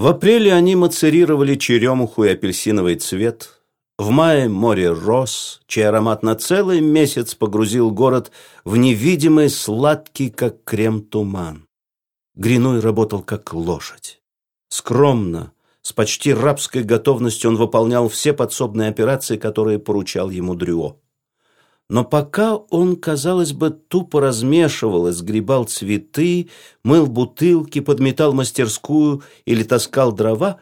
В апреле они мацерировали черемуху и апельсиновый цвет. В мае море рос, чей аромат на целый месяц погрузил город в невидимый сладкий, как крем, туман. Гриной работал как лошадь. Скромно, с почти рабской готовностью он выполнял все подсобные операции, которые поручал ему Дрюо. Но пока он, казалось бы, тупо размешивал и сгребал цветы, мыл бутылки, подметал мастерскую или таскал дрова,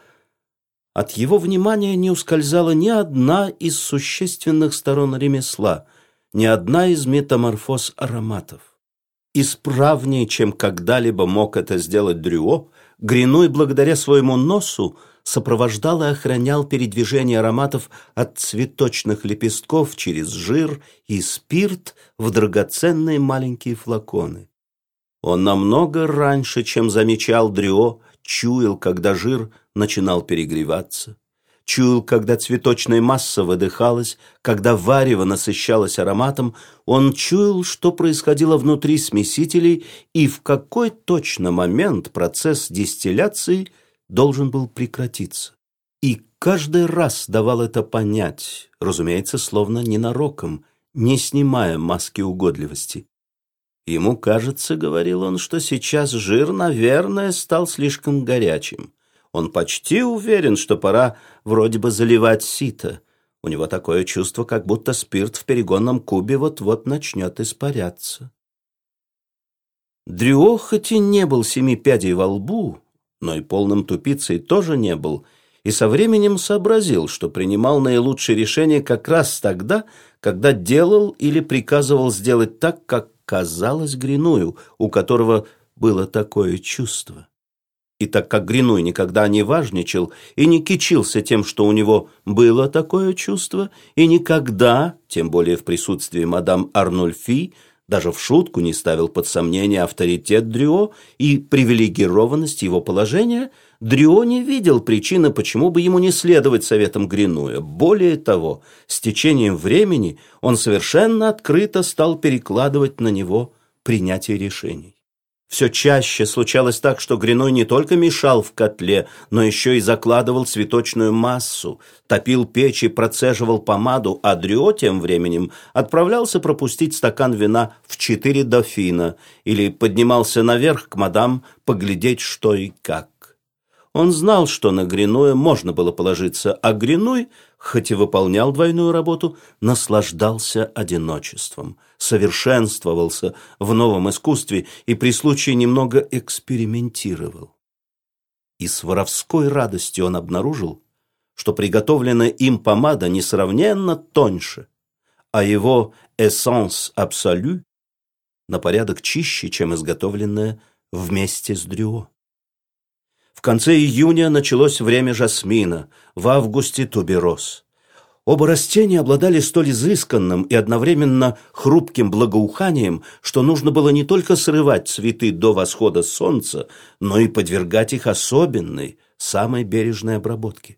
от его внимания не ускользала ни одна из существенных сторон ремесла, ни одна из метаморфоз ароматов. Исправнее, чем когда-либо мог это сделать Дрюо, Гриной, благодаря своему носу, сопровождал и охранял передвижение ароматов от цветочных лепестков через жир и спирт в драгоценные маленькие флаконы. Он намного раньше, чем замечал Дрюо, чуял, когда жир начинал перегреваться. Чуял, когда цветочная масса выдыхалась, когда варево насыщалось ароматом, он чуял, что происходило внутри смесителей и в какой точно момент процесс дистилляции должен был прекратиться. И каждый раз давал это понять, разумеется, словно ненароком, не снимая маски угодливости. Ему кажется, говорил он, что сейчас жир, наверное, стал слишком горячим. Он почти уверен, что пора вроде бы заливать сито. У него такое чувство, как будто спирт в перегонном кубе вот-вот начнет испаряться. Дрюо хоть и не был семи пядей во лбу, но и полным тупицей тоже не был, и со временем сообразил, что принимал наилучшее решение как раз тогда, когда делал или приказывал сделать так, как казалось Гриную, у которого было такое чувство. И так как Гринуй никогда не важничал и не кичился тем, что у него было такое чувство, и никогда, тем более в присутствии мадам Арнольфи, даже в шутку не ставил под сомнение авторитет Дрюо и привилегированность его положения, Дрюо не видел причины, почему бы ему не следовать советам Гринуя. Более того, с течением времени он совершенно открыто стал перекладывать на него принятие решений. Все чаще случалось так, что Гриной не только мешал в котле, но еще и закладывал цветочную массу, топил печь и процеживал помаду, а Дрюо тем временем отправлялся пропустить стакан вина в четыре дофина или поднимался наверх к мадам поглядеть, что и как. Он знал, что на Гринуя можно было положиться, а Гринуй, хоть и выполнял двойную работу, наслаждался одиночеством, совершенствовался в новом искусстве и при случае немного экспериментировал. И с воровской радостью он обнаружил, что приготовленная им помада несравненно тоньше, а его «эссенс абсолю» на порядок чище, чем изготовленная вместе с дрюо. В конце июня началось время жасмина, в августе тубероз. Оба растения обладали столь изысканным и одновременно хрупким благоуханием, что нужно было не только срывать цветы до восхода солнца, но и подвергать их особенной, самой бережной обработке.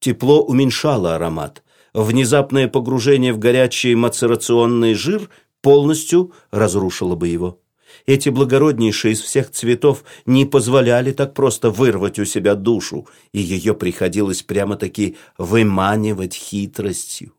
Тепло уменьшало аромат. Внезапное погружение в горячий мацерационный жир полностью разрушило бы его. Эти благороднейшие из всех цветов не позволяли так просто вырвать у себя душу, и ее приходилось прямо-таки выманивать хитростью.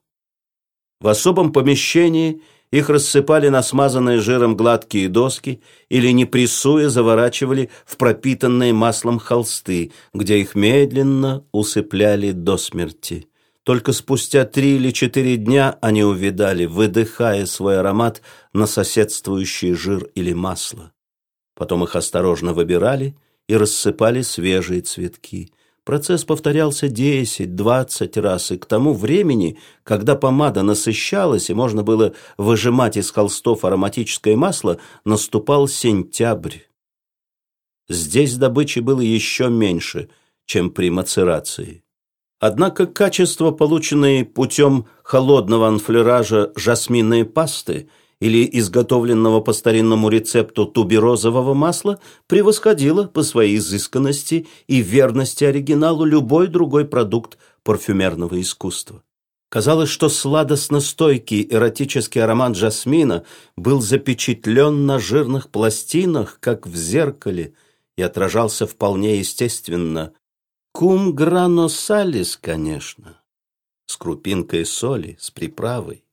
В особом помещении их рассыпали на смазанные жиром гладкие доски или, не прессуя, заворачивали в пропитанные маслом холсты, где их медленно усыпляли до смерти. Только спустя три или четыре дня они увидали, выдыхая свой аромат на соседствующий жир или масло. Потом их осторожно выбирали и рассыпали свежие цветки. Процесс повторялся десять-двадцать раз, и к тому времени, когда помада насыщалась и можно было выжимать из холстов ароматическое масло, наступал сентябрь. Здесь добычи было еще меньше, чем при мацерации. Однако качество, полученное путем холодного анфлеража жасминной пасты или изготовленного по старинному рецепту туберозового масла, превосходило по своей изысканности и верности оригиналу любой другой продукт парфюмерного искусства. Казалось, что сладостно-стойкий эротический аромат жасмина был запечатлен на жирных пластинах, как в зеркале, и отражался вполне естественно кум граносалис, конечно, с крупинкой соли, с приправой,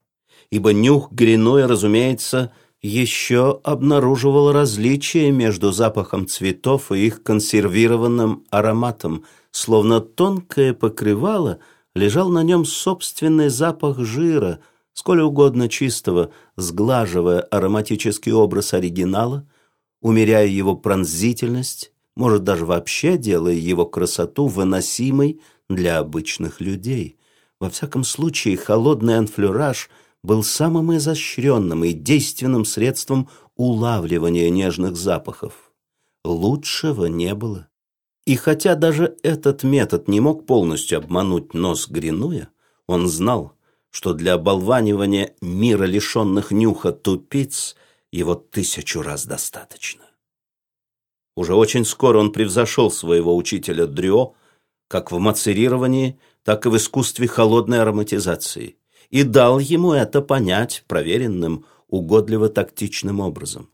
ибо нюх гриной, разумеется, еще обнаруживал различия между запахом цветов и их консервированным ароматом, словно тонкое покрывало лежал на нем собственный запах жира, сколь угодно чистого, сглаживая ароматический образ оригинала, умеряя его пронзительность, может, даже вообще делая его красоту выносимой для обычных людей. Во всяком случае, холодный анфлюраж был самым изощренным и действенным средством улавливания нежных запахов. Лучшего не было. И хотя даже этот метод не мог полностью обмануть нос Гринуя, он знал, что для оболванивания мира лишенных нюха тупиц его тысячу раз достаточно. Уже очень скоро он превзошел своего учителя Дрё, как в мацерировании, так и в искусстве холодной ароматизации, и дал ему это понять проверенным, угодливо-тактичным образом.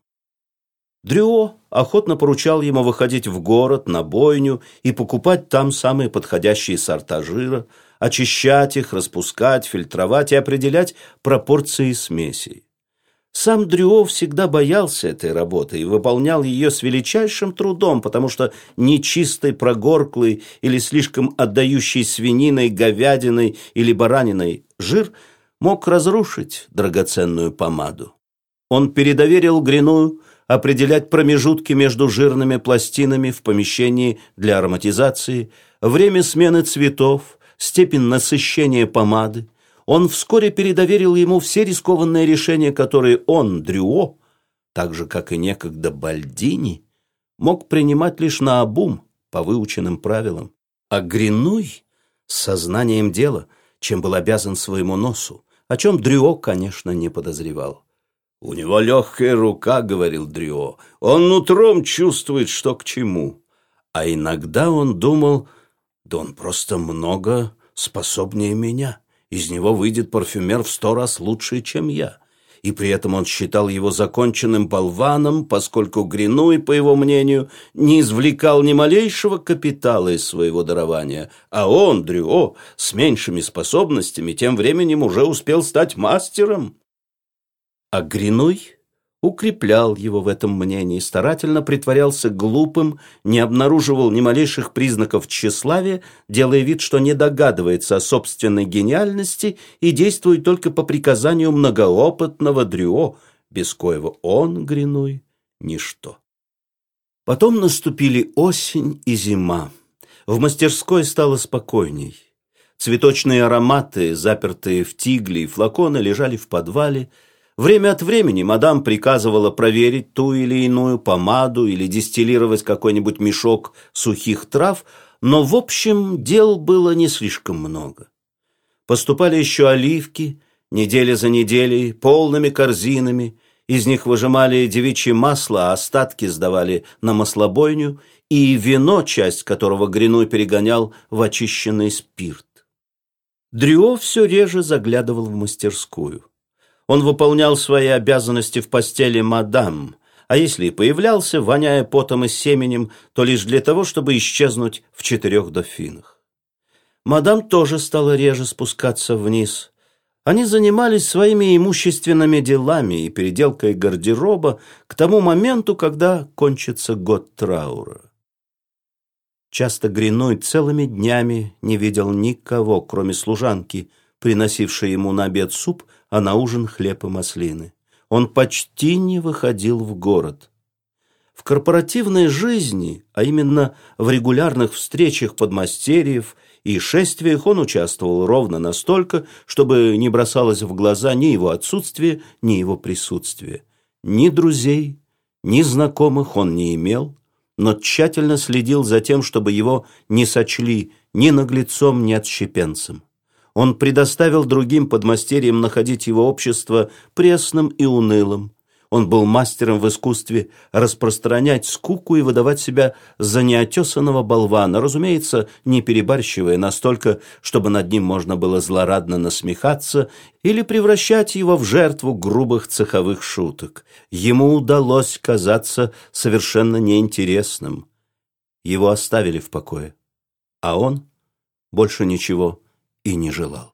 Дрюо охотно поручал ему выходить в город, на бойню и покупать там самые подходящие сорта жира, очищать их, распускать, фильтровать и определять пропорции смесей. Сам Дрюо всегда боялся этой работы и выполнял ее с величайшим трудом, потому что нечистый, прогорклый или слишком отдающий свининой, говядиной или бараниной жир мог разрушить драгоценную помаду. Он передоверил Грину определять промежутки между жирными пластинами в помещении для ароматизации, время смены цветов, степень насыщения помады, он вскоре передоверил ему все рискованные решения, которые он, Дрюо, так же, как и некогда Бальдини, мог принимать лишь на обум по выученным правилам. А Гринуй с сознанием дела, чем был обязан своему носу, о чем Дрюо, конечно, не подозревал. «У него легкая рука», — говорил Дрюо, — «он нутром чувствует, что к чему». А иногда он думал, да он просто много способнее меня. Из него выйдет парфюмер в сто раз лучше, чем я. И при этом он считал его законченным болваном, поскольку Гринуй, по его мнению, не извлекал ни малейшего капитала из своего дарования, а он, Дрюо, с меньшими способностями, тем временем уже успел стать мастером. А Гринуй укреплял его в этом мнении, старательно притворялся глупым, не обнаруживал ни малейших признаков тщеславия, делая вид, что не догадывается о собственной гениальности и действует только по приказанию многоопытного Дрюо, без коего он, Гринуй, ничто. Потом наступили осень и зима. В мастерской стало спокойней. Цветочные ароматы, запертые в тигли и флаконы, лежали в подвале, Время от времени мадам приказывала проверить ту или иную помаду или дистиллировать какой-нибудь мешок сухих трав, но в общем дел было не слишком много. Поступали еще оливки, неделя за неделей, полными корзинами, из них выжимали девичье масло, а остатки сдавали на маслобойню, и вино, часть которого Гринуй перегонял в очищенный спирт. Дрюо все реже заглядывал в мастерскую. Он выполнял свои обязанности в постели мадам, а если и появлялся, воняя потом и семенем, то лишь для того, чтобы исчезнуть в четырех дофинах. Мадам тоже стала реже спускаться вниз. Они занимались своими имущественными делами и переделкой гардероба к тому моменту, когда кончится год траура. Часто Гриной целыми днями не видел никого, кроме служанки, приносившей ему на обед суп а на ужин хлеб и маслины. Он почти не выходил в город. В корпоративной жизни, а именно в регулярных встречах подмастерьев и шествиях он участвовал ровно настолько, чтобы не бросалось в глаза ни его отсутствие, ни его присутствие. Ни друзей, ни знакомых он не имел, но тщательно следил за тем, чтобы его не сочли ни наглецом, ни отщепенцем. Он предоставил другим подмастерьям находить его общество пресным и унылым. Он был мастером в искусстве распространять скуку и выдавать себя за неотесанного болвана, разумеется, не перебарщивая настолько, чтобы над ним можно было злорадно насмехаться или превращать его в жертву грубых цеховых шуток. Ему удалось казаться совершенно неинтересным. Его оставили в покое. а он больше ничего и не желал.